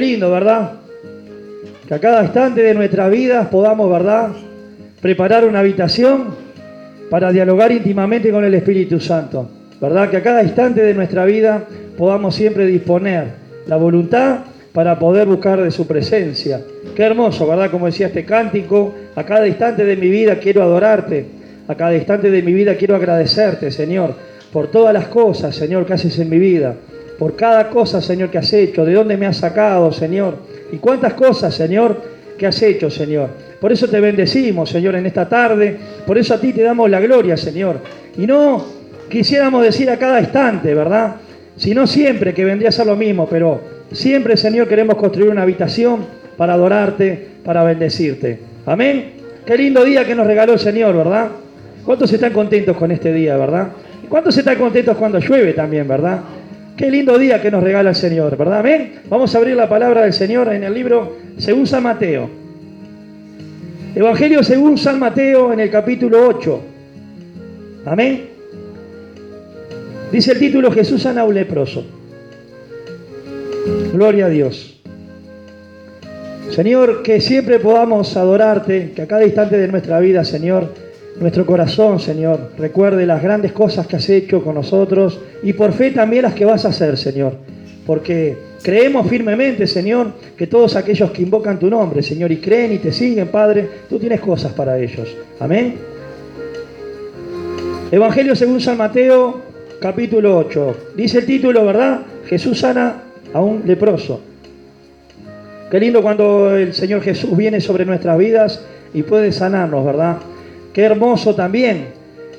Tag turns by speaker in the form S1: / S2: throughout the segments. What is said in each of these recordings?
S1: Lindo, ¿verdad? Que a cada instante de nuestras vidas podamos, ¿verdad? Preparar una habitación para dialogar íntimamente con el Espíritu Santo. ¿Verdad? Que a cada instante de nuestra vida podamos siempre disponer la voluntad para poder buscar de su presencia. Qué hermoso, ¿verdad? Como decía este cántico, a cada instante de mi vida quiero adorarte, a cada instante de mi vida quiero agradecerte, Señor, por todas las cosas, Señor, que haces en mi vida por cada cosa, Señor, que has hecho, de dónde me has sacado, Señor, y cuántas cosas, Señor, que has hecho, Señor. Por eso te bendecimos, Señor, en esta tarde, por eso a ti te damos la gloria, Señor. Y no quisiéramos decir a cada instante, ¿verdad? Sino siempre, que vendría a ser lo mismo, pero siempre, Señor, queremos construir una habitación para adorarte, para bendecirte. Amén. Qué lindo día que nos regaló el Señor, ¿verdad? ¿Cuántos están contentos con este día, verdad? ¿Cuántos están contentos cuando llueve también, verdad? Qué lindo día que nos regala el Señor, ¿verdad? Amén. Vamos a abrir la palabra del Señor en el libro según San Mateo. Evangelio según San Mateo en el capítulo 8. Amén. Dice el título Jesús sana un leproso. Gloria a Dios. Señor, que siempre podamos adorarte, que a cada instante de nuestra vida, Señor, nuestro corazón, Señor, recuerde las grandes cosas que has hecho con nosotros y por fe también las que vas a hacer, Señor. Porque creemos firmemente, Señor, que todos aquellos que invocan tu nombre, Señor, y creen y te siguen, Padre, tú tienes cosas para ellos. Amén. Evangelio según San Mateo, capítulo 8. Dice el título, ¿verdad? Jesús sana a un leproso. Qué lindo cuando el Señor Jesús viene sobre nuestras vidas y puede sanarnos, ¿verdad? Qué hermoso también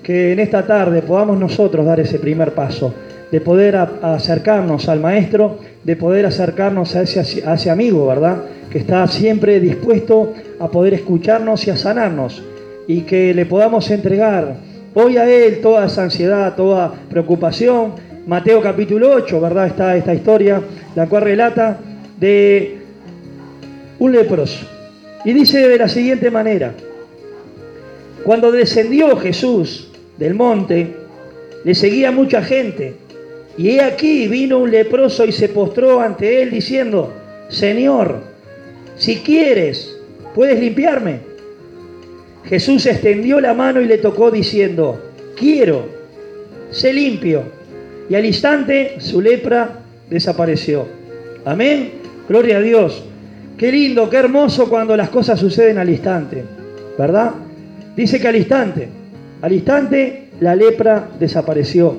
S1: que en esta tarde podamos nosotros dar ese primer paso, de poder acercarnos al Maestro, de poder acercarnos a ese, amigo, ¿verdad? Que está siempre dispuesto a poder escucharnos y a sanarnos, y que le podamos entregar hoy a Él toda esa ansiedad, toda preocupación. Mateo capítulo 8, ¿verdad? Está esta historia, la cual relata de un leproso. Y dice de la siguiente manera, cuando descendió Jesús del monte, le seguía mucha gente. Y he aquí vino un leproso y se postró ante él diciendo, Señor, si quieres, puedes limpiarme. Jesús extendió la mano y le tocó diciendo, quiero, sé limpio. Y al instante su lepra desapareció. Amén. Gloria a Dios. Qué lindo, qué hermoso cuando las cosas suceden al instante. ¿Verdad? Dice que al instante, al instante la lepra desapareció.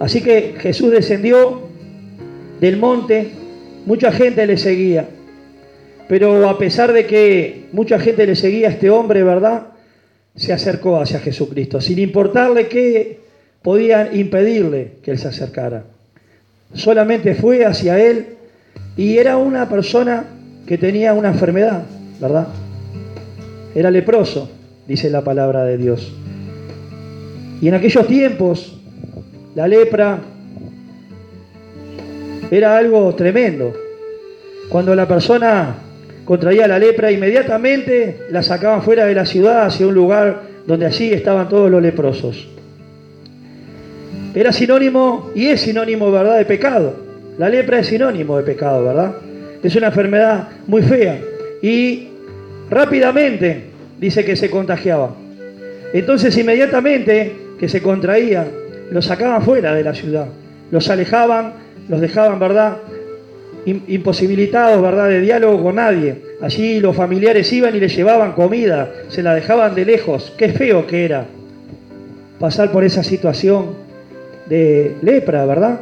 S1: Así que Jesús descendió del monte, mucha gente le seguía. Pero a pesar de que mucha gente le seguía a este hombre, ¿verdad? Se acercó hacia Jesucristo, sin importarle que podían impedirle que él se acercara. Solamente fue hacia él y era una persona que tenía una enfermedad, ¿verdad? Era leproso dice la palabra de Dios. Y en aquellos tiempos, la lepra era algo tremendo. Cuando la persona contraía la lepra, inmediatamente la sacaban fuera de la ciudad hacia un lugar donde allí estaban todos los leprosos. Era sinónimo y es sinónimo, ¿verdad?, de pecado. La lepra es sinónimo de pecado, ¿verdad? Es una enfermedad muy fea. Y rápidamente dice que se contagiaba. Entonces inmediatamente que se contraía, los sacaban fuera de la ciudad, los alejaban, los dejaban, ¿verdad? Imposibilitados, ¿verdad? De diálogo con nadie. Allí los familiares iban y les llevaban comida, se la dejaban de lejos. Qué feo que era pasar por esa situación de lepra, ¿verdad?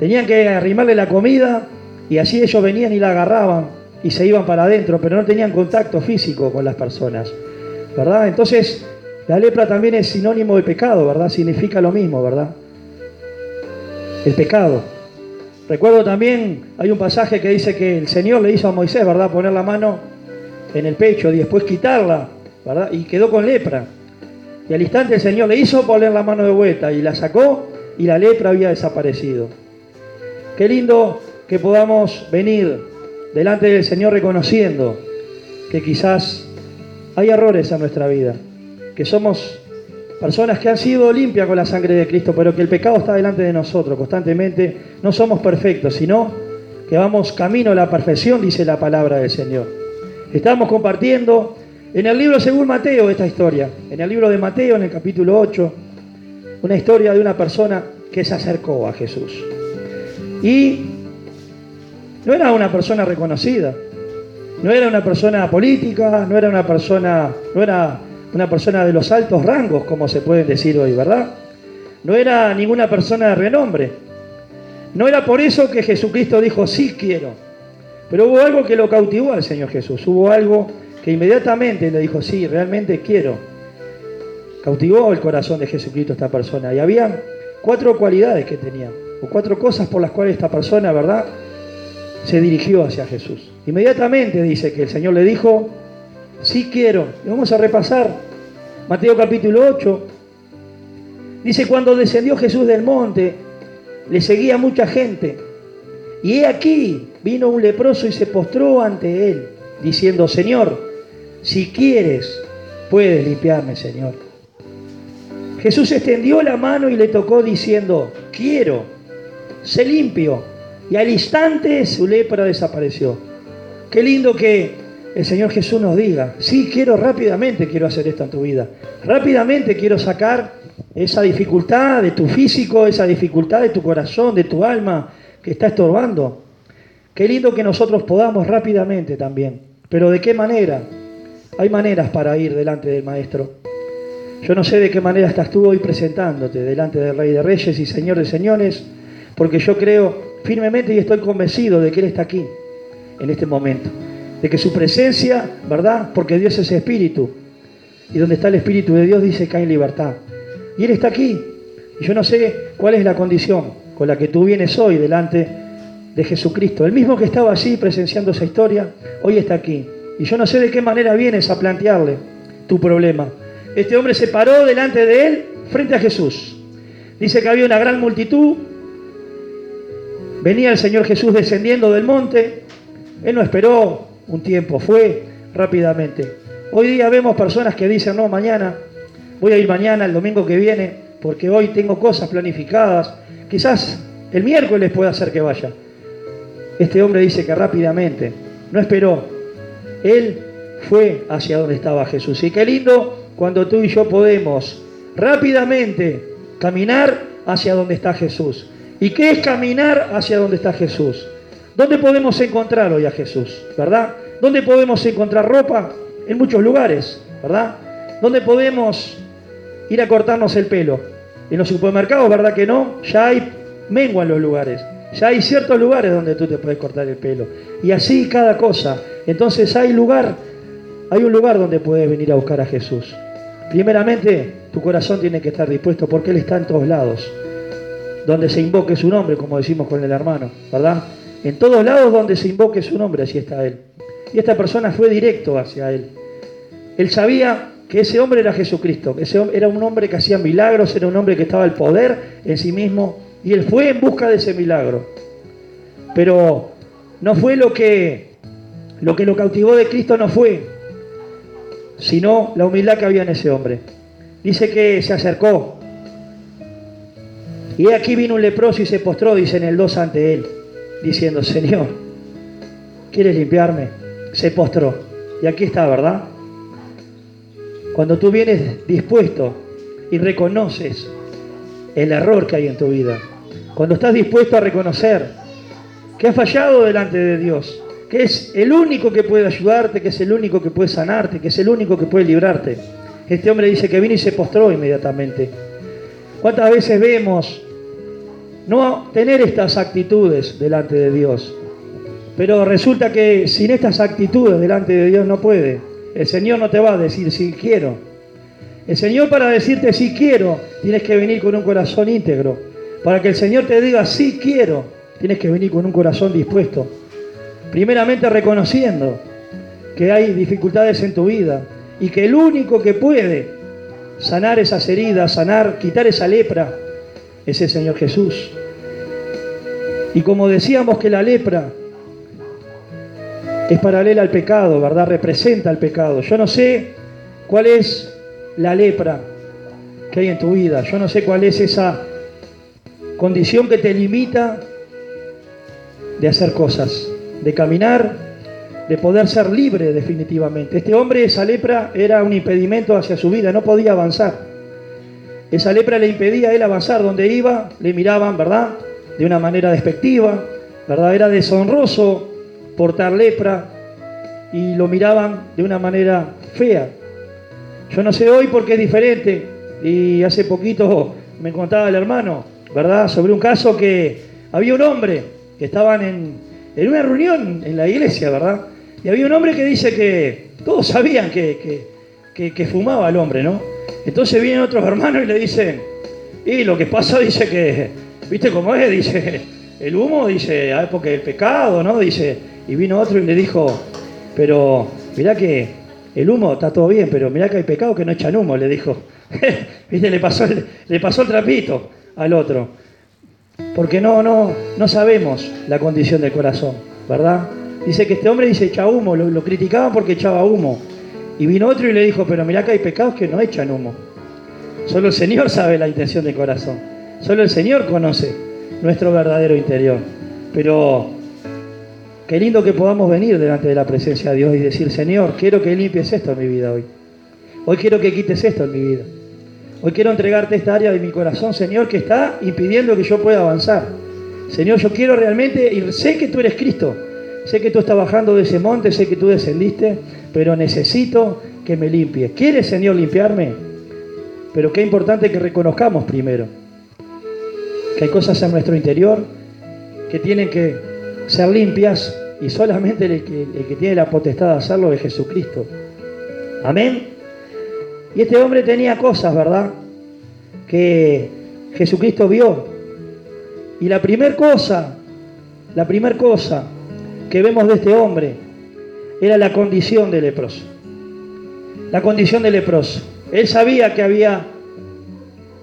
S1: Tenían que arrimarle la comida y así ellos venían y la agarraban y se iban para adentro, pero no tenían contacto físico con las personas, ¿verdad? Entonces, la lepra también es sinónimo de pecado, ¿verdad? Significa lo mismo, ¿verdad? El pecado. Recuerdo también, hay un pasaje que dice que el Señor le hizo a Moisés, ¿verdad? Poner la mano en el pecho y después quitarla, ¿verdad? Y quedó con lepra. Y al instante el Señor le hizo poner la mano de vuelta y la sacó y la lepra había desaparecido. Qué lindo que podamos venir delante del Señor reconociendo que quizás hay errores en nuestra vida, que somos personas que han sido limpias con la sangre de Cristo, pero que el pecado está delante de nosotros constantemente. No somos perfectos, sino que vamos camino a la perfección, dice la palabra del Señor. Estamos compartiendo en el libro según Mateo esta historia, en el libro de Mateo, en el capítulo 8, una historia de una persona que se acercó a Jesús. Y no era una persona reconocida, no era una persona política, no era una persona, no era una persona de los altos rangos, como se puede decir hoy, ¿verdad? No era ninguna persona de renombre. No era por eso que Jesucristo dijo, sí quiero. Pero hubo algo que lo cautivó al Señor Jesús. Hubo algo que inmediatamente le dijo, sí, realmente quiero. Cautivó el corazón de Jesucristo esta persona. Y había cuatro cualidades que tenía, o cuatro cosas por las cuales esta persona, ¿verdad? Se dirigió hacia Jesús. Inmediatamente dice que el Señor le dijo, sí quiero. Y vamos a repasar Mateo capítulo 8. Dice, cuando descendió Jesús del monte, le seguía mucha gente. Y he aquí, vino un leproso y se postró ante él, diciendo, Señor, si quieres, puedes limpiarme, Señor. Jesús extendió la mano y le tocó diciendo, quiero, sé limpio. Y al instante su lepra desapareció. Qué lindo que el Señor Jesús nos diga, sí, quiero rápidamente, quiero hacer esto en tu vida. Rápidamente quiero sacar esa dificultad de tu físico, esa dificultad de tu corazón, de tu alma que está estorbando. Qué lindo que nosotros podamos rápidamente también. Pero ¿de qué manera? Hay maneras para ir delante del Maestro. Yo no sé de qué manera estás tú hoy presentándote delante del Rey de Reyes y Señor de Señores, porque yo creo firmemente y estoy convencido de que Él está aquí, en este momento. De que su presencia, ¿verdad? Porque Dios es espíritu. Y donde está el espíritu de Dios dice que hay libertad. Y Él está aquí. Y yo no sé cuál es la condición con la que tú vienes hoy delante de Jesucristo. El mismo que estaba allí presenciando esa historia, hoy está aquí. Y yo no sé de qué manera vienes a plantearle tu problema. Este hombre se paró delante de él frente a Jesús. Dice que había una gran multitud. Venía el Señor Jesús descendiendo del monte. Él no esperó un tiempo, fue rápidamente. Hoy día vemos personas que dicen, no, mañana, voy a ir mañana, el domingo que viene, porque hoy tengo cosas planificadas. Quizás el miércoles pueda hacer que vaya. Este hombre dice que rápidamente, no esperó. Él fue hacia donde estaba Jesús. Y qué lindo cuando tú y yo podemos rápidamente caminar hacia donde está Jesús. ¿Y qué es caminar hacia donde está Jesús? ¿Dónde podemos encontrar hoy a Jesús? ¿Verdad? ¿Dónde podemos encontrar ropa? En muchos lugares, ¿verdad? ¿Dónde podemos ir a cortarnos el pelo? En los supermercados, ¿verdad que no? Ya hay mengua en los lugares. Ya hay ciertos lugares donde tú te puedes cortar el pelo. Y así cada cosa. Entonces hay lugar, hay un lugar donde puedes venir a buscar a Jesús. Primeramente, tu corazón tiene que estar dispuesto porque Él está en todos lados. Donde se invoque su nombre, como decimos con el hermano, ¿verdad? En todos lados donde se invoque su nombre, así está Él. Y esta persona fue directo hacia Él. Él sabía que ese hombre era Jesucristo, que ese era un hombre que hacía milagros, era un hombre que estaba el poder en sí mismo, y él fue en busca de ese milagro. Pero no fue lo que lo que lo cautivó de Cristo no fue, sino la humildad que había en ese hombre. Dice que se acercó. Y aquí vino un leproso y se postró, dice en el 2 ante él, diciendo, Señor, ¿quieres limpiarme? Se postró. Y aquí está, ¿verdad? Cuando tú vienes dispuesto y reconoces el error que hay en tu vida, cuando estás dispuesto a reconocer que has fallado delante de Dios, que es el único que puede ayudarte, que es el único que puede sanarte, que es el único que puede librarte. Este hombre dice que vino y se postró inmediatamente. ¿Cuántas veces vemos no tener estas actitudes delante de Dios? Pero resulta que sin estas actitudes delante de Dios no puede. El Señor no te va a decir si quiero. El Señor para decirte si quiero, tienes que venir con un corazón íntegro. Para que el Señor te diga si quiero, tienes que venir con un corazón dispuesto. Primeramente reconociendo que hay dificultades en tu vida y que el único que puede sanar esas heridas, sanar, quitar esa lepra, es el Señor Jesús. Y como decíamos que la lepra es paralela al pecado, ¿verdad? Representa el pecado. Yo no sé cuál es la lepra que hay en tu vida. Yo no sé cuál es esa condición que te limita de hacer cosas, de caminar, de poder ser libre definitivamente. Este hombre, esa lepra, era un impedimento hacia su vida, no podía avanzar. Esa lepra le impedía a él avanzar. Donde iba, le miraban, ¿verdad? De una manera despectiva, ¿verdad? Era deshonroso portar lepra y lo miraban de una manera fea. Yo no sé hoy por qué es diferente. Y hace poquito me contaba el hermano, ¿verdad? Sobre un caso que había un hombre que estaban en, una reunión en la iglesia, ¿verdad? Y había un hombre que dice que todos sabían que, que, fumaba el hombre, ¿no? Entonces vienen otros hermanos y le dicen, y lo que pasa dice que, ¿viste cómo es? Dice, el humo, dice, ah, porque el pecado, ¿no? Dice, y vino otro y le dijo, pero mirá que el humo está todo bien, pero mirá que hay pecado que no echan humo, le dijo. ¿Viste? Le pasó, el, le pasó el trapito al otro. Porque no, no, no sabemos la condición del corazón, ¿verdad? Dice que este hombre dice echa humo, lo, lo criticaban porque echaba humo. Y vino otro y le dijo, pero mirá que hay pecados que no echan humo. Solo el Señor sabe la intención del corazón. Solo el Señor conoce nuestro verdadero interior. Pero qué lindo que podamos venir delante de la presencia de Dios y decir, Señor, quiero que limpies esto en mi vida hoy. Hoy quiero que quites esto en mi vida. Hoy quiero entregarte esta área de mi corazón, Señor, que está impidiendo que yo pueda avanzar. Señor, yo quiero realmente, y sé que tú eres Cristo, sé que tú estás bajando de ese monte, sé que tú descendiste, pero necesito que me limpies. ¿Quieres, Señor, limpiarme? Pero qué importante que reconozcamos primero que hay cosas en nuestro interior que tienen que ser limpias y solamente el que, el que tiene la potestad de hacerlo es Jesucristo. Amén. Y este hombre tenía cosas, ¿verdad? Que Jesucristo vio. Y la primera cosa, la primera cosa que vemos de este hombre era la condición de leproso. La condición de leproso. Él sabía que había,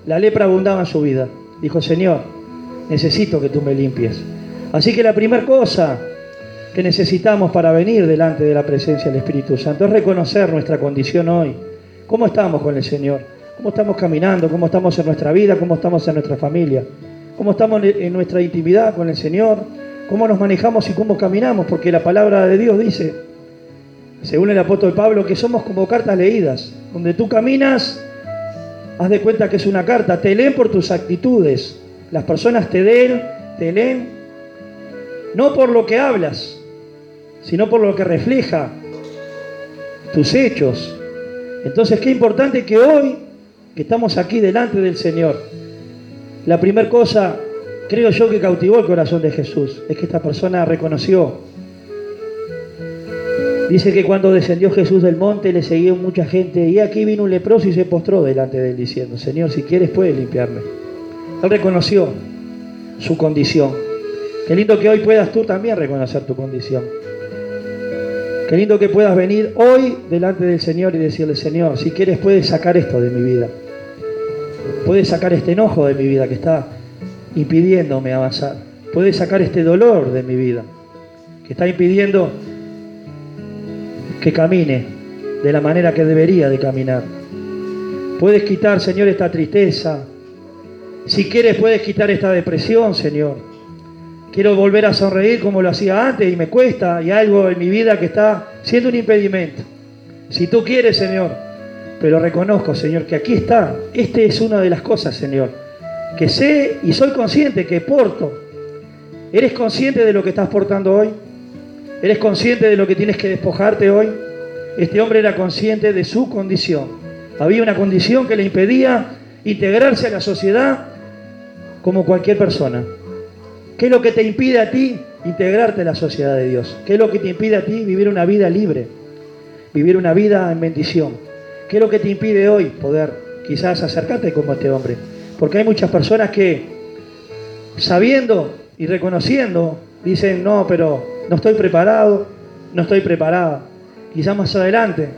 S1: la lepra abundaba en su vida. Dijo, Señor, necesito que tú me limpies. Así que la primera cosa que necesitamos para venir delante de la presencia del Espíritu Santo es reconocer nuestra condición hoy ¿Cómo estamos con el Señor? ¿Cómo estamos caminando? ¿Cómo estamos en nuestra vida? ¿Cómo estamos en nuestra familia? ¿Cómo estamos en nuestra intimidad con el Señor? ¿Cómo nos manejamos y cómo caminamos? Porque la palabra de Dios dice, según el apóstol Pablo, que somos como cartas leídas. Donde tú caminas, haz de cuenta que es una carta. Te leen por tus actitudes. Las personas te leen, te leen, no por lo que hablas, sino por lo que refleja tus hechos, entonces, qué importante que hoy, que estamos aquí delante del Señor, la primera cosa, creo yo, que cautivó el corazón de Jesús, es que esta persona reconoció. Dice que cuando descendió Jesús del monte le seguía mucha gente y aquí vino un leproso y se postró delante de él diciendo, Señor, si quieres puedes limpiarme. Él reconoció su condición. Qué lindo que hoy puedas tú también reconocer tu condición. Qué lindo que puedas venir hoy delante del Señor y decirle, Señor, si quieres puedes sacar esto de mi vida. Puedes sacar este enojo de mi vida que está impidiéndome avanzar. Puedes sacar este dolor de mi vida que está impidiendo que camine de la manera que debería de caminar. Puedes quitar, Señor, esta tristeza. Si quieres, puedes quitar esta depresión, Señor. Quiero volver a sonreír como lo hacía antes y me cuesta y algo en mi vida que está siendo un impedimento. Si tú quieres, Señor, pero reconozco, Señor, que aquí está. Esta es una de las cosas, Señor, que sé y soy consciente que porto. ¿Eres consciente de lo que estás portando hoy? ¿Eres consciente de lo que tienes que despojarte hoy? Este hombre era consciente de su condición. Había una condición que le impedía integrarse a la sociedad como cualquier persona. ¿Qué es lo que te impide a ti integrarte en la sociedad de Dios? ¿Qué es lo que te impide a ti vivir una vida libre? Vivir una vida en bendición. ¿Qué es lo que te impide hoy poder quizás acercarte como este hombre? Porque hay muchas personas que sabiendo y reconociendo dicen, no, pero no estoy preparado, no estoy preparada. Quizás más adelante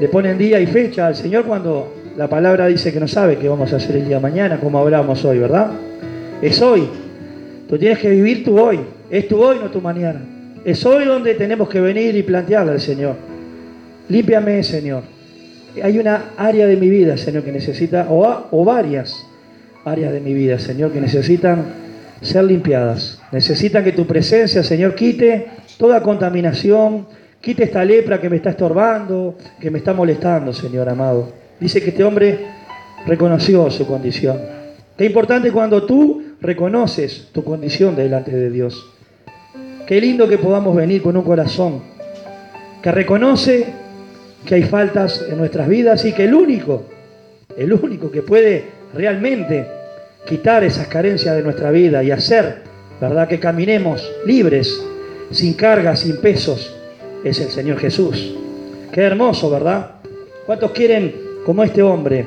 S1: le ponen día y fecha al Señor cuando la palabra dice que no sabe qué vamos a hacer el día de mañana, como hablamos hoy, ¿verdad? Es hoy Tú tienes que vivir tu hoy. Es tu hoy, no tu mañana. Es hoy donde tenemos que venir y plantearle al Señor. Límpiame, Señor. hay una área de mi vida, Señor, que necesita, o, o varias áreas de mi vida, Señor, que necesitan ser limpiadas. Necesitan que tu presencia, Señor, quite toda contaminación, quite esta lepra que me está estorbando, que me está molestando, Señor amado. Dice que este hombre reconoció su condición. Qué importante cuando tú reconoces tu condición delante de Dios. Qué lindo que podamos venir con un corazón que reconoce que hay faltas en nuestras vidas y que el único, el único que puede realmente quitar esas carencias de nuestra vida y hacer, ¿verdad? Que caminemos libres, sin cargas, sin pesos, es el Señor Jesús. Qué hermoso, ¿verdad? ¿Cuántos quieren, como este hombre,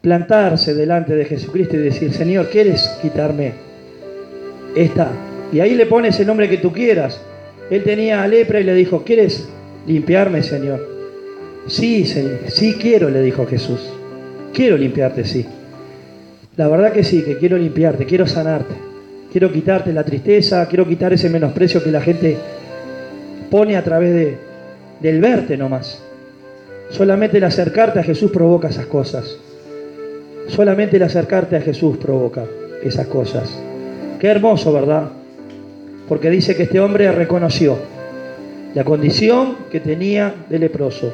S1: plantarse delante de Jesucristo y decir, Señor, ¿quieres quitarme esta? Y ahí le pones el nombre que tú quieras. Él tenía lepra y le dijo, ¿quieres limpiarme, Señor? Sí, Señor, sí quiero, le dijo Jesús. Quiero limpiarte, sí. La verdad que sí, que quiero limpiarte, quiero sanarte. Quiero quitarte la tristeza, quiero quitar ese menosprecio que la gente pone a través de, del verte nomás. Solamente el acercarte a Jesús provoca esas cosas. Solamente el acercarte a Jesús provoca esas cosas. Qué hermoso, ¿verdad? Porque dice que este hombre reconoció la condición que tenía de leproso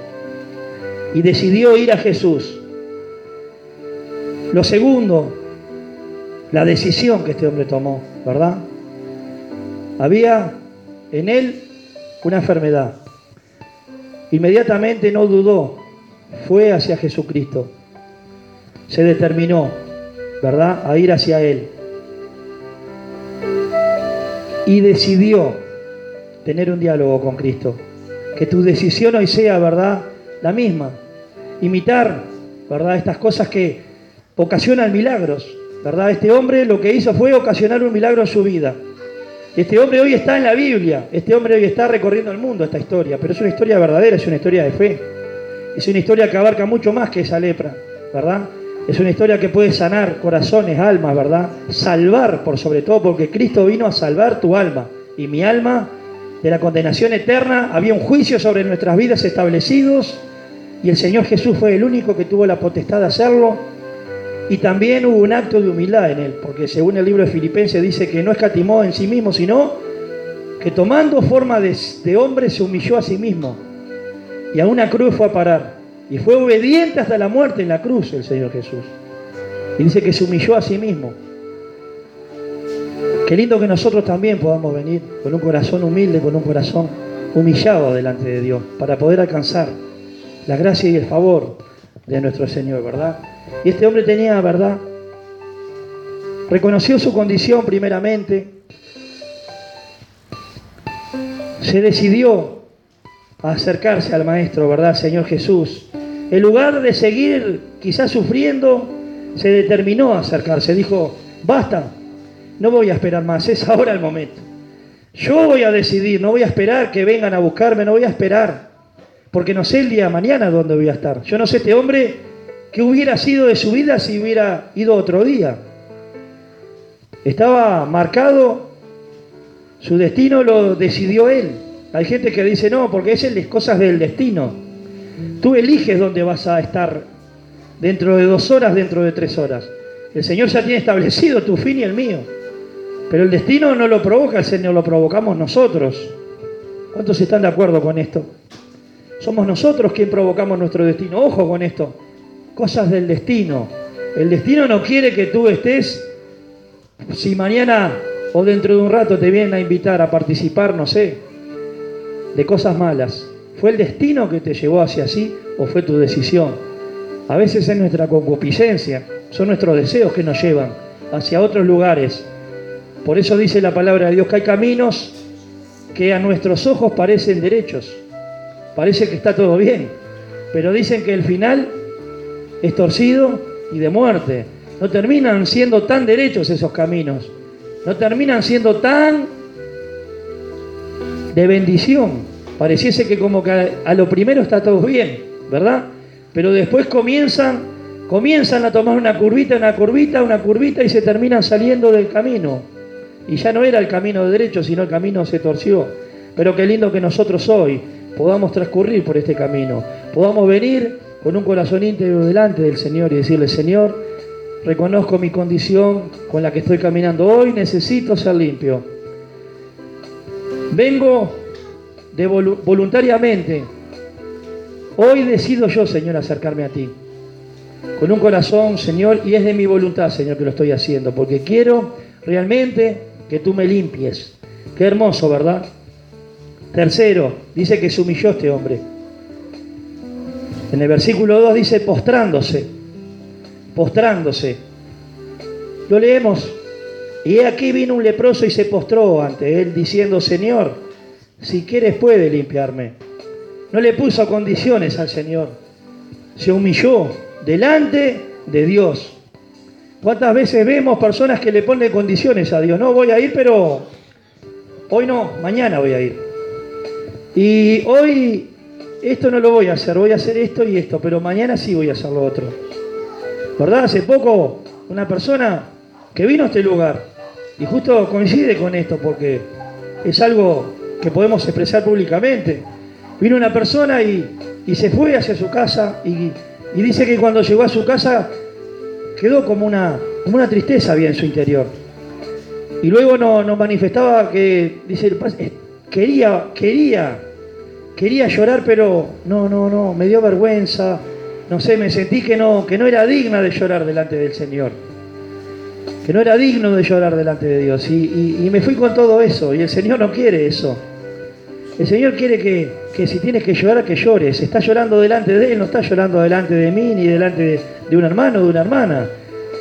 S1: y decidió ir a Jesús. Lo segundo, la decisión que este hombre tomó, ¿verdad? Había en él una enfermedad. Inmediatamente no dudó, fue hacia Jesucristo. Se determinó, ¿verdad?, a ir hacia Él. Y decidió tener un diálogo con Cristo. Que tu decisión hoy sea, ¿verdad?, la misma. Imitar, ¿verdad?, estas cosas que ocasionan milagros, ¿verdad? Este hombre lo que hizo fue ocasionar un milagro en su vida. Este hombre hoy está en la Biblia, este hombre hoy está recorriendo el mundo esta historia, pero es una historia verdadera, es una historia de fe. Es una historia que abarca mucho más que esa lepra, ¿verdad? Es una historia que puede sanar corazones, almas, ¿verdad? Salvar, por sobre todo, porque Cristo vino a salvar tu alma. Y mi alma de la condenación eterna, había un juicio sobre nuestras vidas establecidos y el Señor Jesús fue el único que tuvo la potestad de hacerlo. Y también hubo un acto de humildad en él, porque según el libro de Filipenses dice que no escatimó en sí mismo, sino que tomando forma de, hombre se humilló a sí mismo y a una cruz fue a parar. Y fue obediente hasta la muerte en la cruz el Señor Jesús. Y dice que se humilló a sí mismo. Qué lindo que nosotros también podamos venir con un corazón humilde, con un corazón humillado delante de Dios, para poder alcanzar la gracia y el favor de nuestro Señor, ¿verdad? Y este hombre tenía, ¿verdad? Reconoció su condición primeramente, se decidió a acercarse al Maestro, ¿verdad, Señor Jesús? En lugar de seguir quizás sufriendo, se determinó a acercarse, dijo, basta, no voy a esperar más, es ahora el momento. Yo voy a decidir, no voy a esperar que vengan a buscarme, no voy a esperar, porque no sé el día de mañana dónde voy a estar. Yo no sé este hombre qué hubiera sido de su vida si hubiera ido otro día. Estaba marcado, su destino lo decidió él. Hay gente que dice, no, porque es el cosas del destino. Tú eliges dónde vas a estar dentro de dos horas, dentro de tres horas. El Señor ya tiene establecido tu fin y el mío. Pero el destino no lo provoca el Señor, lo provocamos nosotros. ¿Cuántos están de acuerdo con esto? Somos nosotros quien provocamos nuestro destino. Ojo con esto. Cosas del destino. El destino no quiere que tú estés, si mañana o dentro de un rato te vienen a invitar a participar, no sé, de cosas malas. ¿Fue el destino que te llevó hacia así o fue tu decisión? A veces es nuestra concupiscencia, son nuestros deseos que nos llevan hacia otros lugares por eso dice la palabra de Dios que hay caminos que a nuestros ojos parecen derechos. Parece que está todo bien. Pero dicen que el final es torcido y de muerte. No terminan siendo tan derechos esos caminos. No terminan siendo tan de bendición. Pareciese que como que a lo primero está todo bien, ¿verdad? Pero después comienzan, comienzan a tomar una curvita, una curvita, una curvita y se terminan saliendo del camino. Y ya no era el camino de derecho, sino el camino se torció. Pero qué lindo que nosotros hoy podamos transcurrir por este camino, podamos venir con un corazón íntegro delante del Señor y decirle, Señor, reconozco mi condición con la que estoy caminando hoy, necesito ser limpio. Vengo de voluntariamente. Hoy decido yo, Señor, acercarme a ti. Con un corazón, Señor, y es de mi voluntad, Señor, que lo estoy haciendo, porque quiero realmente que tú me limpies. Qué hermoso, ¿verdad? Tercero, dice que se humilló este hombre. En el versículo 2 dice postrándose, postrándose. Lo leemos. Y aquí vino un leproso y se postró ante él diciendo, Señor, si quieres puede limpiarme. No le puso condiciones al Señor. Se humilló delante de Dios. ¿Cuántas veces vemos personas que le ponen condiciones a Dios? No, voy a ir, pero hoy no, mañana voy a ir. Y hoy esto no lo voy a hacer, voy a hacer esto y esto, pero mañana sí voy a hacer lo otro. ¿Verdad? Hace poco una persona que vino a este lugar y justo coincide con esto porque es algo que podemos expresar públicamente. Vino una persona y, se fue hacia su casa y, dice que cuando llegó a su casa quedó como una, como una tristeza bien en su interior. Y luego nos no manifestaba que, dice, quería, quería quería llorar, pero no, no, no, me dio vergüenza. No sé, me sentí que no, que no era digna de llorar delante del Señor. Que no era digno de llorar delante de Dios. Y, me fui con todo eso. Y el Señor no quiere eso. El Señor quiere que, que, si tienes que llorar, que llores. Está llorando delante de Él, no está llorando delante de mí ni delante de, de un hermano o de una hermana.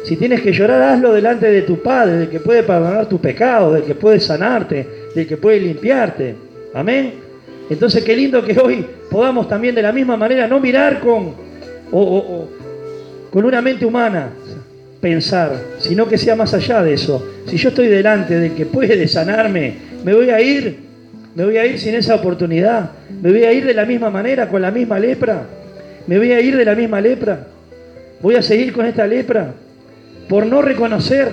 S1: Si tienes que llorar, hazlo delante de tu Padre, del que puede perdonar tus pecados, del que puede sanarte, del que puede limpiarte. Amén. Entonces qué lindo que hoy podamos también de la misma manera no mirar con, con una mente humana pensar, sino que sea más allá de eso. Si yo estoy delante de que puede sanarme, me voy a ir, me voy a ir sin esa oportunidad, me voy a ir de la misma manera, con la misma lepra, me voy a ir de la misma lepra, voy a seguir con esta lepra por no reconocer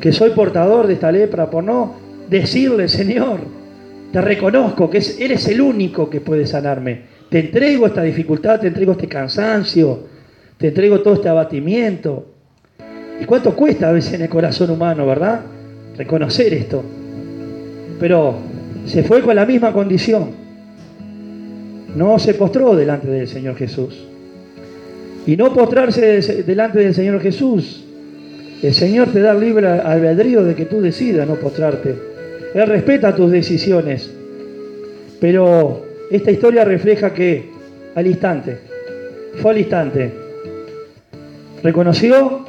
S1: que soy portador de esta lepra, por no decirle, Señor, te reconozco que eres el único que puede sanarme. Te entrego esta dificultad, te entrego este cansancio, te entrego todo este abatimiento. ¿Y cuánto cuesta a veces en el corazón humano, verdad? Reconocer esto. Pero se fue con la misma condición. No se postró delante del Señor Jesús. Y no postrarse delante del Señor Jesús. El Señor te da libre albedrío de que tú decidas no postrarte él respeta tus decisiones. Pero esta historia refleja que al instante, fue al instante, reconoció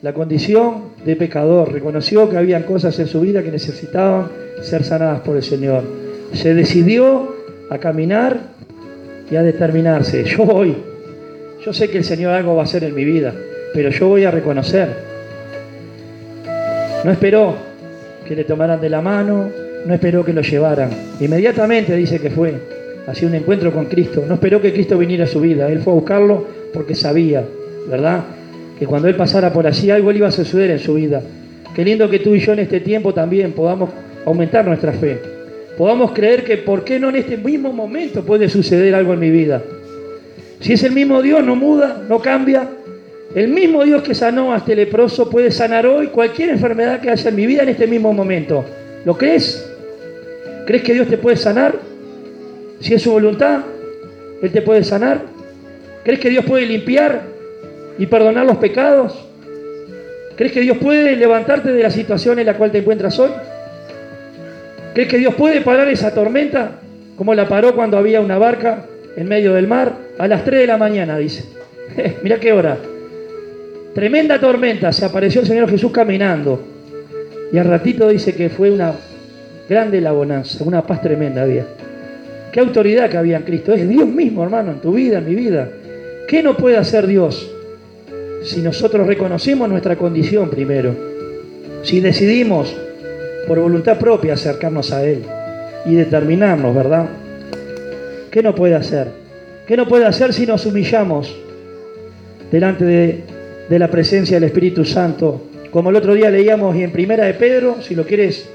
S1: la condición de pecador, reconoció que había cosas en su vida que necesitaban ser sanadas por el Señor. Se decidió a caminar y a determinarse. Yo voy, yo sé que el Señor algo va a hacer en mi vida, pero yo voy a reconocer. No esperó que le tomaran de la mano, no esperó que lo llevaran. Inmediatamente dice que fue hacia un encuentro con Cristo. No esperó que Cristo viniera a su vida. Él fue a buscarlo porque sabía, ¿verdad? Que cuando Él pasara por allí algo le iba a suceder en su vida. Qué lindo que tú y yo en este tiempo también podamos aumentar nuestra fe. Podamos creer que por qué no en este mismo momento puede suceder algo en mi vida. Si es el mismo Dios, no muda, no cambia, el mismo Dios que sanó a este leproso puede sanar hoy cualquier enfermedad que haya en mi vida en este mismo momento. ¿Lo crees? ¿Crees que Dios te puede sanar? Si es su voluntad, Él te puede sanar. ¿Crees que Dios puede limpiar y perdonar los pecados? ¿Crees que Dios puede levantarte de la situación en la cual te encuentras hoy? ¿Crees que Dios puede parar esa tormenta como la paró cuando había una barca en medio del mar? A las 3 de la mañana, dice. Mira qué hora. Tremenda tormenta, se apareció el Señor Jesús caminando. Y al ratito dice que fue una grande la bonanza, una paz tremenda había. Qué autoridad que había en Cristo. Es Dios mismo, hermano, en tu vida, en mi vida. ¿Qué no puede hacer Dios si nosotros reconocemos nuestra condición primero? Si decidimos por voluntad propia acercarnos a Él y determinarnos, ¿verdad? ¿Qué no puede hacer? ¿Qué no puede hacer si nos humillamos delante de de la presencia del Espíritu Santo. Como el otro día leíamos y en Primera de Pedro, si lo quieres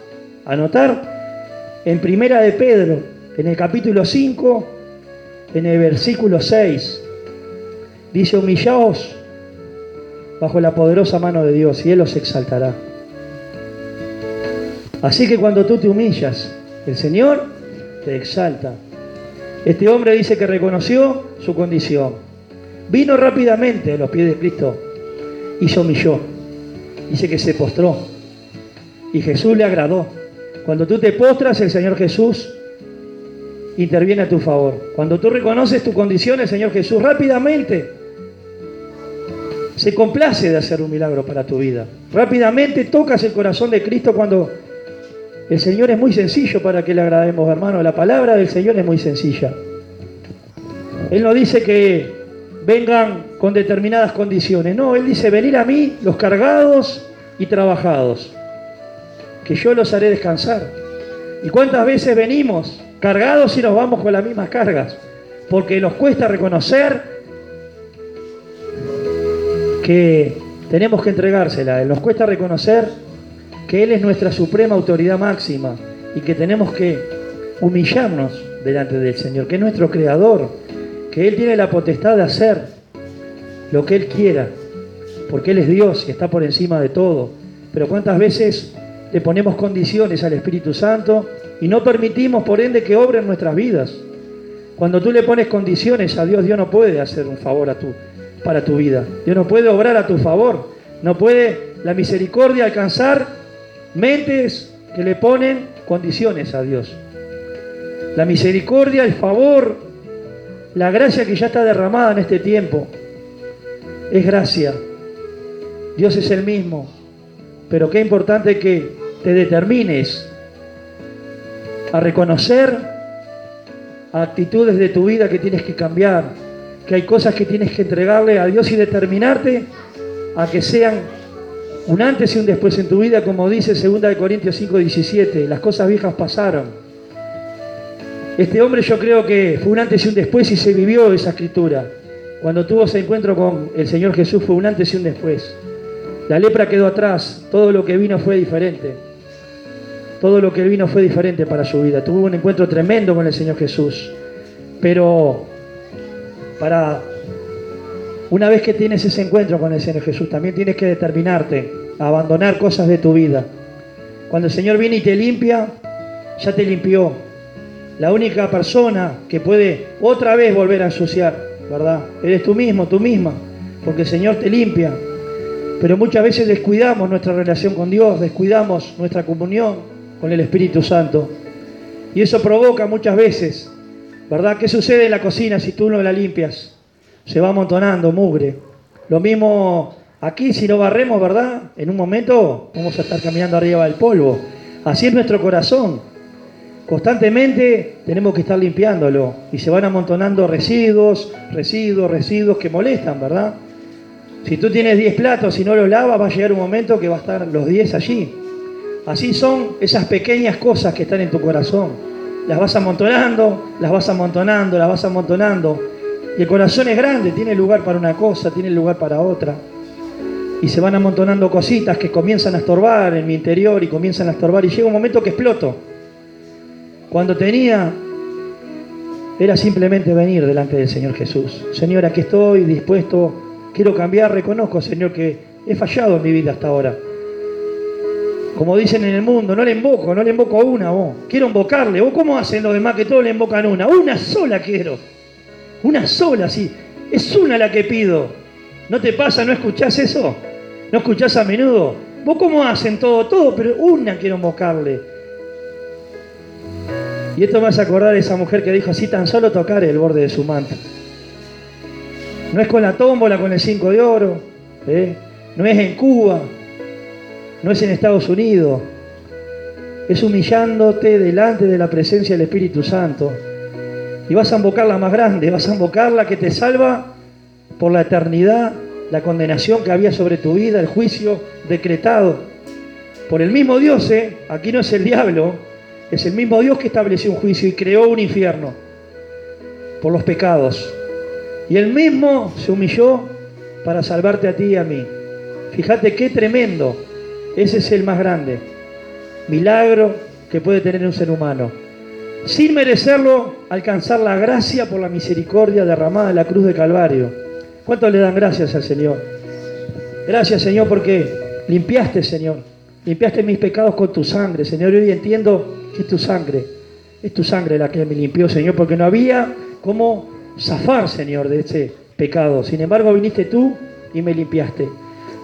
S1: anotar, en Primera de Pedro, en el capítulo 5, en el versículo 6. Dice, humillaos bajo la poderosa mano de Dios y Él os exaltará. Así que cuando tú te humillas, el Señor te exalta. Este hombre dice que reconoció su condición. Vino rápidamente a los pies de Cristo y se humilló. Dice que se postró. Y Jesús le agradó. Cuando tú te postras, el Señor Jesús interviene a tu favor. Cuando tú reconoces tu condición, el Señor Jesús rápidamente se complace de hacer un milagro para tu vida. Rápidamente tocas el corazón de Cristo cuando el Señor es muy sencillo para que le agrademos, hermano. La palabra del Señor es muy sencilla. Él no dice que vengan con determinadas condiciones. No, Él dice, venir a mí los cargados y trabajados, que yo los haré descansar. ¿Y cuántas veces venimos cargados y nos vamos con las mismas cargas? Porque nos cuesta reconocer que tenemos que entregársela. Nos cuesta reconocer que Él es nuestra suprema autoridad máxima y que tenemos que humillarnos delante del Señor, que es nuestro creador, que Él tiene la potestad de hacer lo que Él quiera, porque Él es Dios y está por encima de todo. Pero cuántas veces le ponemos condiciones al Espíritu Santo y no permitimos por ende que obre en nuestras vidas. Cuando tú le pones condiciones a Dios, Dios no puede hacer un favor a tu, para tu vida. Dios no puede obrar a tu favor. No puede la misericordia alcanzar Mentes que le ponen condiciones a Dios. La misericordia, el favor, la gracia que ya está derramada en este tiempo es gracia. Dios es el mismo. Pero qué importante que te determines a reconocer actitudes de tu vida que tienes que cambiar, que hay cosas que tienes que entregarle a Dios y determinarte a que sean un antes y un después en tu vida, como dice 2 Corintios 5, 17. Las cosas viejas pasaron. Este hombre yo creo que fue un antes y un después y se vivió esa escritura. Cuando tuvo ese encuentro con el Señor Jesús fue un antes y un después. La lepra quedó atrás, todo lo que vino fue diferente. Todo lo que vino fue diferente para su vida. Tuvo un encuentro tremendo con el Señor Jesús. Pero para una vez que tienes ese encuentro con el Señor Jesús, también tienes que determinarte a abandonar cosas de tu vida. Cuando el Señor viene y te limpia, ya te limpió. La única persona que puede otra vez volver a ensuciar, ¿verdad? Eres tú mismo, tú misma, porque el Señor te limpia. Pero muchas veces descuidamos nuestra relación con Dios, descuidamos nuestra comunión con el Espíritu Santo. Y eso provoca muchas veces, ¿verdad? ¿Qué sucede en la cocina si tú no la limpias? se va amontonando mugre. Lo mismo aquí, si no barremos, ¿verdad? En un momento vamos a estar caminando arriba del polvo. Así es nuestro corazón. Constantemente tenemos que estar limpiándolo y se van amontonando residuos, residuos, residuos que molestan, ¿verdad? Si tú tienes 10 platos y no los lavas, va a llegar un momento que va a estar los 10 allí. Así son esas pequeñas cosas que están en tu corazón. Las vas amontonando, las vas amontonando, las vas amontonando y el corazón es grande, tiene lugar para una cosa, tiene lugar para otra. Y se van amontonando cositas que comienzan a estorbar en mi interior y comienzan a estorbar. Y llega un momento que exploto. Cuando tenía, era simplemente venir delante del Señor Jesús. Señor, aquí estoy dispuesto, quiero cambiar, reconozco, Señor, que he fallado en mi vida hasta ahora. Como dicen en el mundo, no le invoco, no le invoco a una, vos. Quiero invocarle. ¿Vos cómo hacen los demás que todos le invocan una? Una sola quiero. Una sola, sí. Es una la que pido. ¿No te pasa? ¿No escuchás eso? ¿No escuchás a menudo? ¿Vos cómo hacen todo? Todo, pero una quiero invocarle. Y esto me hace acordar de esa mujer que dijo así tan solo tocar el borde de su manto. No es con la tómbola, con el cinco de oro. ¿eh? No es en Cuba. No es en Estados Unidos. Es humillándote delante de la presencia del Espíritu Santo y vas a invocar la más grande, vas a invocar la que te salva por la eternidad, la condenación que había sobre tu vida, el juicio decretado por el mismo Dios, ¿eh? aquí no es el diablo, es el mismo Dios que estableció un juicio y creó un infierno por los pecados. Y él mismo se humilló para salvarte a ti y a mí. Fíjate qué tremendo. Ese es el más grande milagro que puede tener un ser humano sin merecerlo, alcanzar la gracia por la misericordia derramada en la cruz de Calvario. ¿Cuántos le dan gracias al Señor? Gracias, Señor, porque limpiaste, Señor. Limpiaste mis pecados con tu sangre, Señor. Hoy entiendo es tu sangre. Es tu sangre la que me limpió, Señor, porque no había cómo zafar, Señor, de ese pecado. Sin embargo, viniste tú y me limpiaste.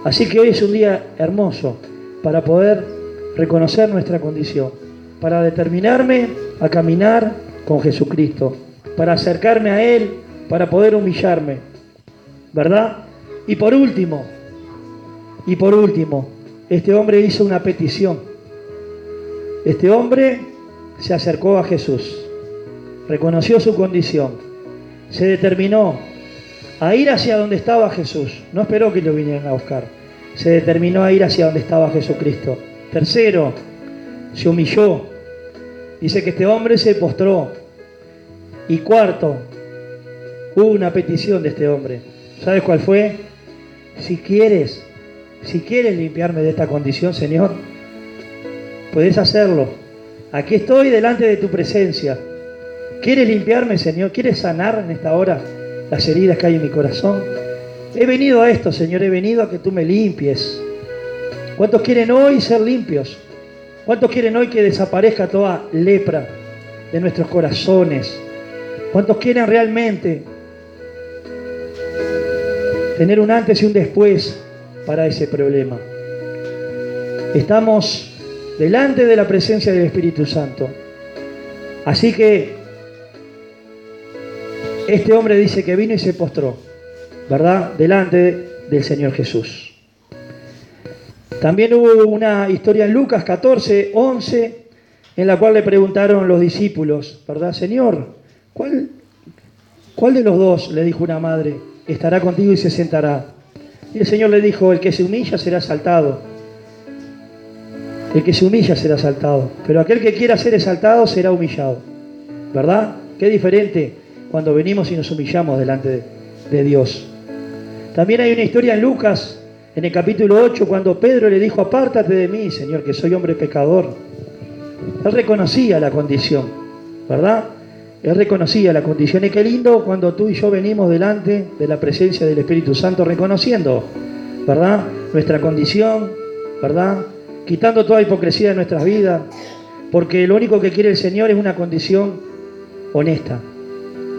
S1: Así que hoy es un día hermoso para poder reconocer nuestra condición, para determinarme a caminar con Jesucristo, para acercarme a Él, para poder humillarme, ¿verdad? Y por último, y por último, este hombre hizo una petición. Este hombre se acercó a Jesús, reconoció su condición, se determinó a ir hacia donde estaba Jesús. No esperó que lo vinieran a buscar. Se determinó a ir hacia donde estaba Jesucristo. Tercero, se humilló. Dice que este hombre se postró. Y cuarto, hubo una petición de este hombre. ¿Sabes cuál fue? Si quieres, si quieres limpiarme de esta condición, Señor, puedes hacerlo. Aquí estoy delante de tu presencia. ¿Quieres limpiarme, Señor? ¿Quieres sanar en esta hora las heridas que hay en mi corazón? He venido a esto, Señor, he venido a que tú me limpies. ¿Cuántos quieren hoy ser limpios? ¿Cuántos quieren hoy que desaparezca toda lepra de nuestros corazones? ¿Cuántos quieren realmente tener un antes y un después para ese problema? Estamos delante de la presencia del Espíritu Santo. Así que este hombre dice que vino y se postró, ¿verdad? Delante del Señor Jesús. También hubo una historia en Lucas 14, 11, en la cual le preguntaron los discípulos, ¿verdad? Señor, ¿cuál, ¿cuál de los dos, le dijo una madre, estará contigo y se sentará? Y el Señor le dijo, el que se humilla será exaltado. El que se humilla será exaltado. Pero aquel que quiera ser exaltado será humillado. ¿Verdad? Qué diferente cuando venimos y nos humillamos delante de, Dios. También hay una historia en Lucas, en el capítulo 8, cuando Pedro le dijo, apártate de mí, Señor, que soy hombre pecador. Él reconocía la condición, ¿verdad? Él reconocía la condición. Y qué lindo cuando tú y yo venimos delante de la presencia del Espíritu Santo reconociendo, ¿verdad? Nuestra condición, ¿verdad? Quitando toda hipocresía de nuestras vidas. Porque lo único que quiere el Señor es una condición honesta.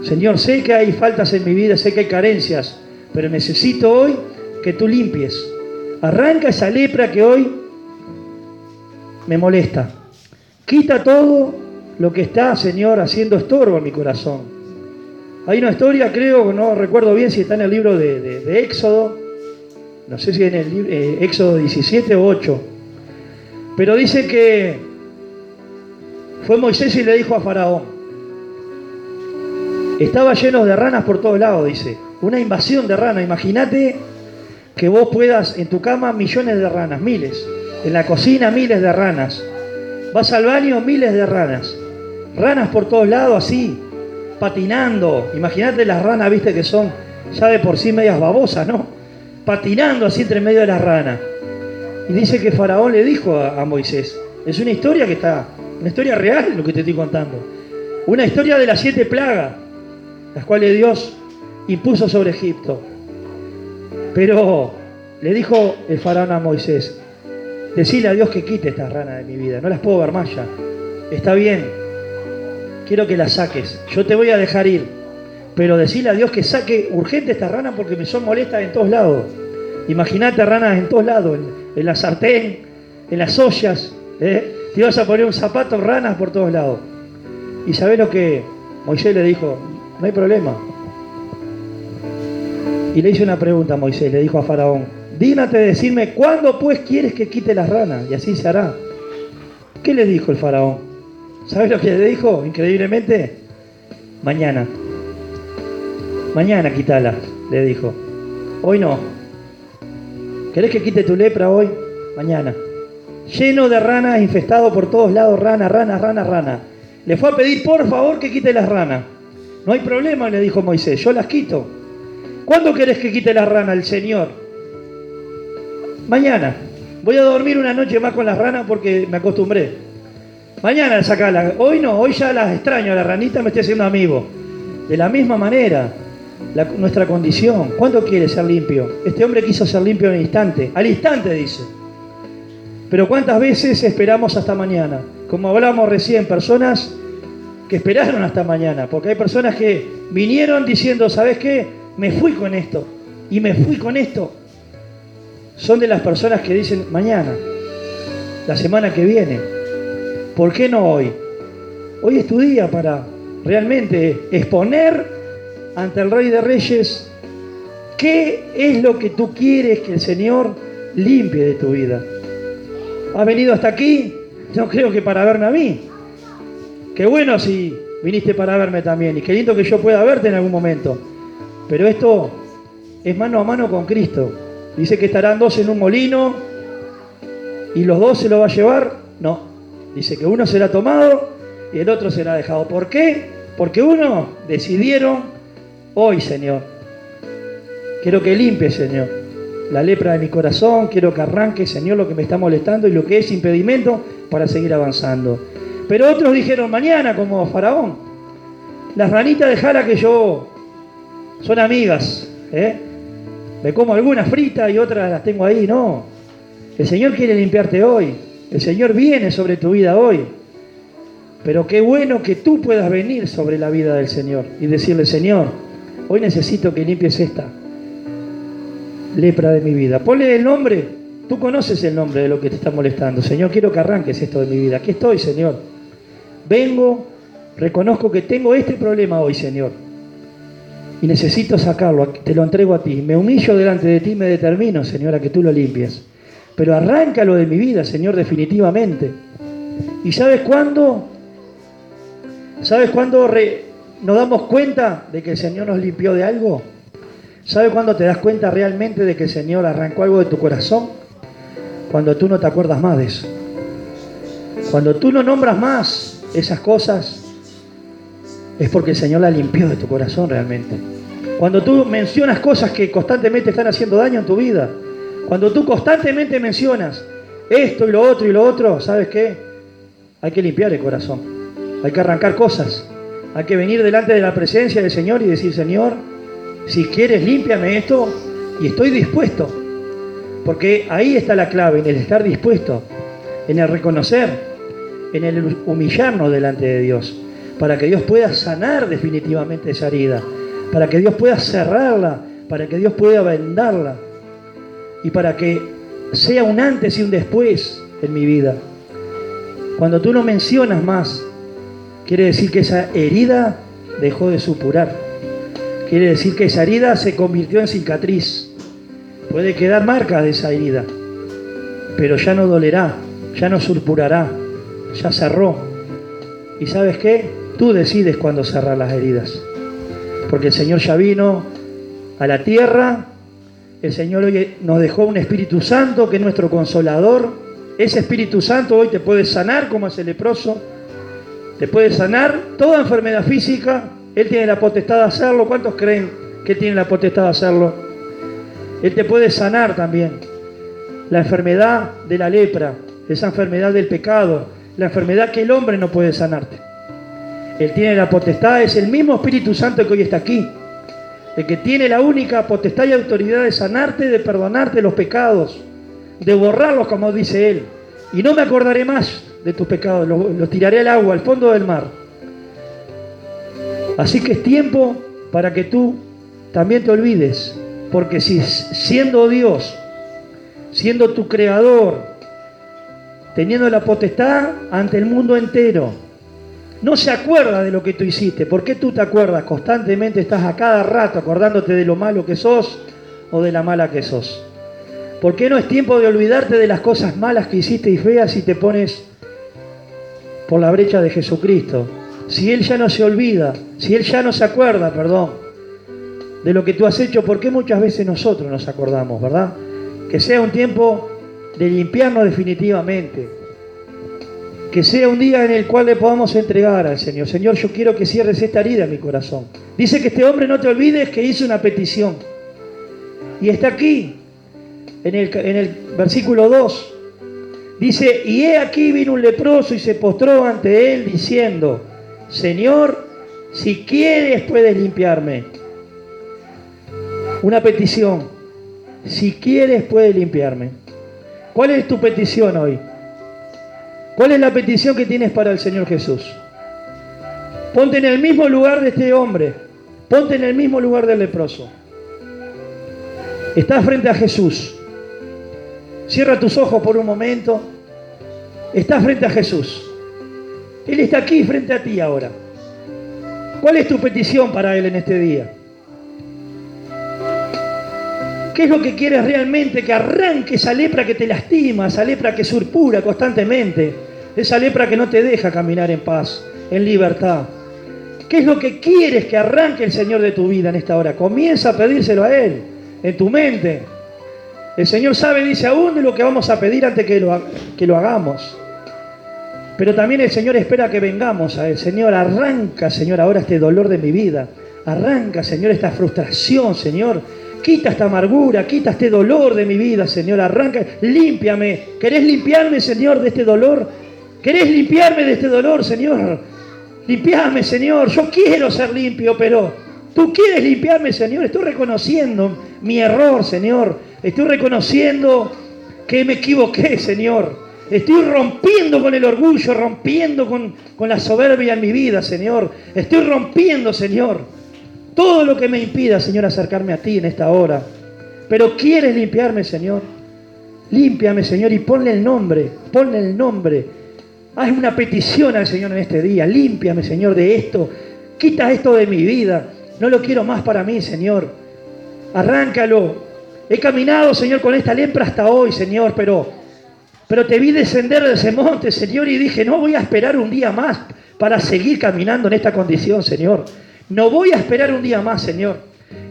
S1: Señor, sé que hay faltas en mi vida, sé que hay carencias, pero necesito hoy que tú limpies. Arranca esa lepra que hoy me molesta. Quita todo lo que está, Señor, haciendo estorbo en mi corazón. Hay una historia, creo, no recuerdo bien si está en el libro de, Éxodo, no sé si en el eh, Éxodo 17 o 8, pero dice que fue Moisés y le dijo a Faraón, estaba lleno de ranas por todos lados, dice. Una invasión de ranas. Imagínate que vos puedas en tu cama millones de ranas, miles. En la cocina miles de ranas. Vas al baño miles de ranas. Ranas por todos lados así, patinando. Imagínate las ranas, viste que son ya de por sí medias babosas, ¿no? Patinando así entre medio de las ranas. Y dice que Faraón le dijo a, Moisés, es una historia que está, una historia real lo que te estoy contando. Una historia de las siete plagas las cuales Dios impuso sobre Egipto. Pero le dijo el faraón a Moisés, decile a Dios que quite estas ranas de mi vida, no las puedo ver más ya. Está bien, quiero que las saques, yo te voy a dejar ir, pero decile a Dios que saque urgente estas ranas porque me son molestas en todos lados. Imagínate ranas en todos lados, en, la sartén, en las ollas, ¿eh? te vas a poner un zapato, ranas por todos lados. ¿Y sabés lo que Moisés le dijo? no hay problema. Y le hice una pregunta a Moisés, le dijo a Faraón, dígnate decirme cuándo pues quieres que quite las ranas, y así se hará. ¿Qué le dijo el Faraón? ¿Sabes lo que le dijo? Increíblemente, mañana. Mañana quítala, le dijo. Hoy no. ¿Querés que quite tu lepra hoy? Mañana. Lleno de ranas, infestado por todos lados, rana, rana, rana, rana. Le fue a pedir por favor que quite las ranas. No hay problema, le dijo Moisés, yo las quito. ¿Cuándo querés que quite la rana el Señor? Mañana. Voy a dormir una noche más con las ranas porque me acostumbré. Mañana sacala. Hoy no, hoy ya las extraño, la ranita me estoy haciendo amigo. De la misma manera, nuestra condición. ¿Cuándo quiere ser limpio? Este hombre quiso ser limpio en el instante. Al instante dice. Pero ¿cuántas veces esperamos hasta mañana? Como hablamos recién, personas que esperaron hasta mañana. Porque hay personas que vinieron diciendo, ¿sabes qué? Me fui con esto. Y me fui con esto. Son de las personas que dicen mañana, la semana que viene. ¿Por qué no hoy? Hoy es tu día para realmente exponer ante el Rey de Reyes qué es lo que tú quieres que el Señor limpie de tu vida. ¿Has venido hasta aquí? No creo que para verme a mí. Qué bueno si viniste para verme también y qué lindo que yo pueda verte en algún momento. Pero esto es mano a mano con Cristo. Dice que estarán dos en un molino y los dos se lo va a llevar. No, dice que uno será tomado y el otro será dejado. ¿Por qué? Porque uno decidieron hoy, Señor. Quiero que limpie, Señor, la lepra de mi corazón. Quiero que arranque, Señor, lo que me está molestando y lo que es impedimento para seguir avanzando. Pero otros dijeron mañana, como Faraón. Las ranitas de jara que yo son amigas. ¿eh? Me como algunas fritas y otras las tengo ahí. No. El Señor quiere limpiarte hoy. El Señor viene sobre tu vida hoy. Pero qué bueno que tú puedas venir sobre la vida del Señor y decirle, Señor, hoy necesito que limpies esta lepra de mi vida. Ponle el nombre. Tú conoces el nombre de lo que te está molestando. Señor, quiero que arranques esto de mi vida. Aquí estoy, Señor. Vengo, reconozco que tengo este problema hoy, Señor y necesito sacarlo, te lo entrego a ti. Me humillo delante de ti, me determino, Señor, a que tú lo limpies. Pero arráncalo de mi vida, Señor, definitivamente. ¿Y sabes cuándo? ¿Sabes cuándo nos damos cuenta de que el Señor nos limpió de algo? ¿Sabes cuándo te das cuenta realmente de que el Señor arrancó algo de tu corazón? Cuando tú no te acuerdas más de eso. Cuando tú no nombras más esas cosas, es porque el Señor la limpió de tu corazón realmente. Cuando tú mencionas cosas que constantemente están haciendo daño en tu vida, cuando tú constantemente mencionas esto y lo otro y lo otro, ¿sabes qué? Hay que limpiar el corazón, hay que arrancar cosas, hay que venir delante de la presencia del Señor y decir, Señor, si quieres, límpiame esto y estoy dispuesto. Porque ahí está la clave, en el estar dispuesto, en el reconocer, en el humillarnos delante de Dios para que Dios pueda sanar definitivamente esa herida, para que Dios pueda cerrarla, para que Dios pueda vendarla y para que sea un antes y un después en mi vida. Cuando tú no mencionas más, quiere decir que esa herida dejó de supurar. Quiere decir que esa herida se convirtió en cicatriz. Puede quedar marca de esa herida, pero ya no dolerá, ya no supurará, ya cerró. ¿Y sabes qué? Tú decides cuándo cerrar las heridas. Porque el Señor ya vino a la tierra. El Señor hoy nos dejó un Espíritu Santo que es nuestro consolador. Ese Espíritu Santo hoy te puede sanar como ese leproso. Te puede sanar toda enfermedad física. Él tiene la potestad de hacerlo. ¿Cuántos creen que tiene la potestad de hacerlo? Él te puede sanar también. La enfermedad de la lepra, esa enfermedad del pecado, la enfermedad que el hombre no puede sanarte. Él tiene la potestad, es el mismo Espíritu Santo que hoy está aquí. El que tiene la única potestad y autoridad de sanarte, de perdonarte los pecados, de borrarlos como dice Él. Y no me acordaré más de tus pecados, los, tiraré al agua, al fondo del mar. Así que es tiempo para que tú también te olvides, porque si siendo Dios, siendo tu creador, teniendo la potestad ante el mundo entero, no se acuerda de lo que tú hiciste. ¿Por qué tú te acuerdas? Constantemente estás a cada rato acordándote de lo malo que sos o de la mala que sos. ¿Por qué no es tiempo de olvidarte de las cosas malas que hiciste y feas y te pones por la brecha de Jesucristo? Si Él ya no se olvida, si Él ya no se acuerda, perdón, de lo que tú has hecho, ¿por qué muchas veces nosotros nos acordamos, verdad? Que sea un tiempo de limpiarnos definitivamente, que sea un día en el cual le podamos entregar al Señor. Señor, yo quiero que cierres esta herida en mi corazón. Dice que este hombre, no te olvides, que hizo una petición. Y está aquí, en el, en el versículo 2. Dice, y he aquí vino un leproso y se postró ante él diciendo, Señor, si quieres puedes limpiarme. Una petición, si quieres puedes limpiarme. ¿Cuál es tu petición hoy? ¿Cuál es la petición que tienes para el Señor Jesús? Ponte en el mismo lugar de este hombre. Ponte en el mismo lugar del leproso. Estás frente a Jesús. Cierra tus ojos por un momento. Estás frente a Jesús. Él está aquí frente a ti ahora. ¿Cuál es tu petición para Él en este día? ¿Qué es lo que quieres realmente? Que arranque esa lepra que te lastima, esa lepra que surpura constantemente, esa lepra que no te deja caminar en paz, en libertad. ¿Qué es lo que quieres que arranque el Señor de tu vida en esta hora? Comienza a pedírselo a Él, en tu mente. El Señor sabe, dice, aún de lo que vamos a pedir antes que lo, que lo hagamos. Pero también el Señor espera que vengamos a Él. Señor, arranca, Señor, ahora este dolor de mi vida. Arranca, Señor, esta frustración, Señor. Quita esta amargura, quita este dolor de mi vida, Señor. Arranca, límpiame. ¿Querés limpiarme, Señor, de este dolor? ¿Querés limpiarme de este dolor, Señor? Limpiame, Señor. Yo quiero ser limpio, pero tú quieres limpiarme, Señor. Estoy reconociendo mi error, Señor. Estoy reconociendo que me equivoqué, Señor. Estoy rompiendo con el orgullo, rompiendo con, con, la soberbia en mi vida, Señor. Estoy rompiendo, Señor, todo lo que me impida, Señor, acercarme a ti en esta hora. Pero quieres limpiarme, Señor. Límpiame, Señor, y ponle el nombre, ponle el nombre Haz una petición al Señor en este día. Límpiame, Señor, de esto. Quita esto de mi vida. No lo quiero más para mí, Señor. Arráncalo. He caminado, Señor, con esta lepra hasta hoy, Señor, pero, pero te vi descender de ese monte, Señor, y dije, no voy a esperar un día más para seguir caminando en esta condición, Señor. No voy a esperar un día más, Señor.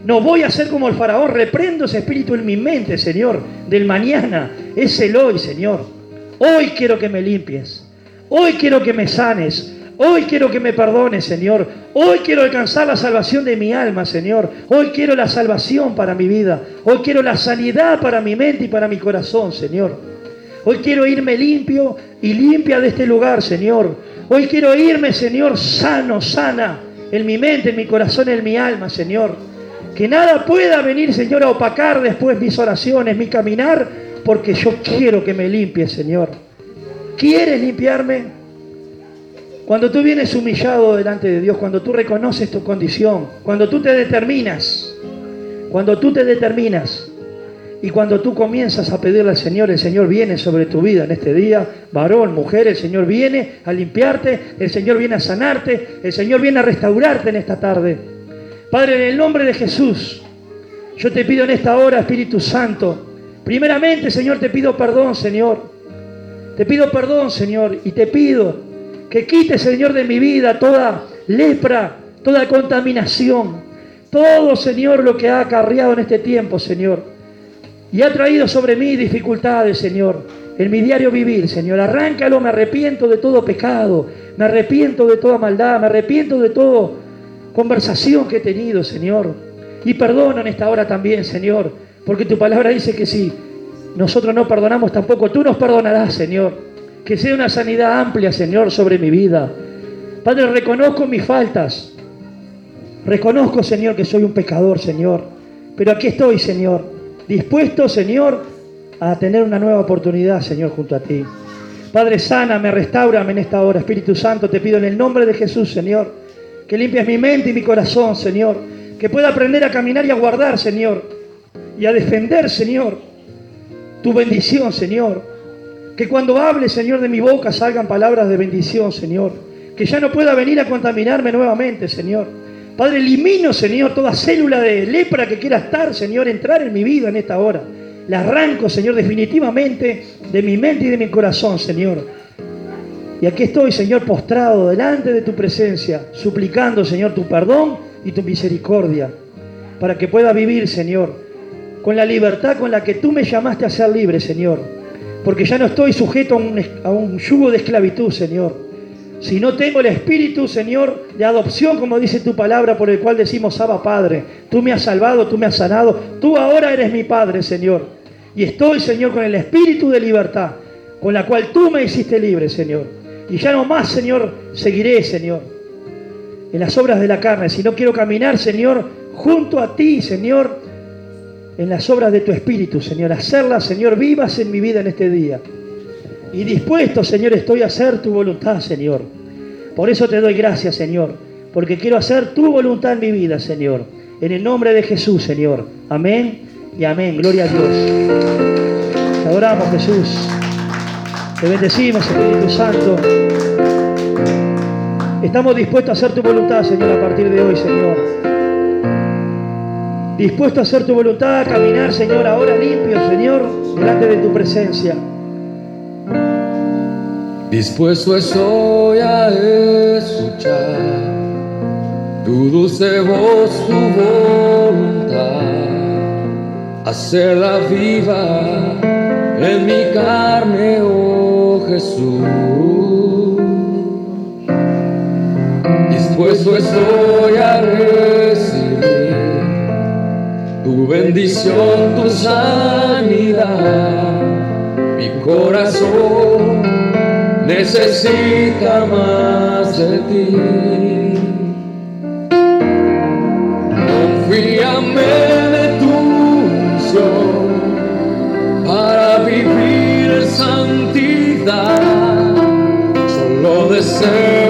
S1: No voy a ser como el faraón. Reprendo ese espíritu en mi mente, Señor, del mañana. Es el hoy, Señor. Hoy quiero que me limpies. Hoy quiero que me sanes. Hoy quiero que me perdones, Señor. Hoy quiero alcanzar la salvación de mi alma, Señor. Hoy quiero la salvación para mi vida. Hoy quiero la sanidad para mi mente y para mi corazón, Señor. Hoy quiero irme limpio y limpia de este lugar, Señor. Hoy quiero irme, Señor, sano, sana, en mi mente, en mi corazón, en mi alma, Señor. Que nada pueda venir, Señor, a opacar después mis oraciones, mi caminar, porque yo quiero que me limpie, Señor. ¿Quieres limpiarme? Cuando tú vienes humillado delante de Dios, cuando tú reconoces tu condición, cuando tú te determinas, cuando tú te determinas y cuando tú comienzas a pedirle al Señor, el Señor viene sobre tu vida en este día, varón, mujer, el Señor viene a limpiarte, el Señor viene a sanarte, el Señor viene a restaurarte en esta tarde. Padre, en el nombre de Jesús, yo te pido en esta hora, Espíritu Santo, primeramente, Señor, te pido perdón, Señor te pido perdón, Señor, y te pido que quites, Señor, de mi vida toda lepra, toda contaminación, todo, Señor, lo que ha acarreado en este tiempo, Señor. Y ha traído sobre mí dificultades, Señor, en mi diario vivir, Señor. Arráncalo, me arrepiento de todo pecado, me arrepiento de toda maldad, me arrepiento de toda conversación que he tenido, Señor. Y perdona en esta hora también, Señor, porque tu palabra dice que sí nosotros no perdonamos tampoco, tú nos perdonarás, Señor. Que sea una sanidad amplia, Señor, sobre mi vida. Padre, reconozco mis faltas. Reconozco, Señor, que soy un pecador, Señor. Pero aquí estoy, Señor. Dispuesto, Señor, a tener una nueva oportunidad, Señor, junto a ti. Padre, sáname, restaurame en esta hora. Espíritu Santo, te pido en el nombre de Jesús, Señor, que limpies mi mente y mi corazón, Señor. Que pueda aprender a caminar y a guardar, Señor. Y a defender, Señor, tu bendición, Señor. Que cuando hable, Señor, de mi boca salgan palabras de bendición, Señor. Que ya no pueda venir a contaminarme nuevamente, Señor. Padre, elimino, Señor, toda célula de lepra que quiera estar, Señor, entrar en mi vida en esta hora. La arranco, Señor, definitivamente de mi mente y de mi corazón, Señor. Y aquí estoy, Señor, postrado delante de tu presencia, suplicando, Señor, tu perdón y tu misericordia, para que pueda vivir, Señor, con la libertad con la que tú me llamaste a ser libre, Señor. Porque ya no estoy sujeto a un, yugo de esclavitud, Señor. Si no tengo el espíritu, Señor, de adopción, como dice tu palabra, por el cual decimos, Abba Padre, tú me has salvado, tú me has sanado, tú ahora eres mi Padre, Señor. Y estoy, Señor, con el espíritu de libertad, con la cual tú me hiciste libre, Señor. Y ya no más, Señor, seguiré, Señor, en las obras de la carne, sino quiero caminar, Señor, junto a ti, Señor, en las obras de tu Espíritu, Señor. Hacerlas, Señor, vivas en mi vida en este día. Y dispuesto, Señor, estoy a hacer tu voluntad, Señor. Por eso te doy gracias, Señor, porque quiero hacer tu voluntad en mi vida, Señor. En el nombre de Jesús, Señor. Amén y amén. Gloria a Dios. Te adoramos, Jesús. Te bendecimos, Espíritu Santo. Estamos dispuestos a hacer tu voluntad, Señor, a partir de hoy, Señor. Dispuesto a hacer tu voluntad, a caminar, Señor, ahora limpio, Señor, delante de tu presencia.
S2: Dispuesto estoy a escuchar tu dulce voz, tu voluntad, hacerla viva en mi carne, oh Jesús. Dispuesto estoy a recibir tu bendición, tu sanidad, mi corazón necesita más de ti. Confíame de tu unción para vivir en santidad. Solo deseo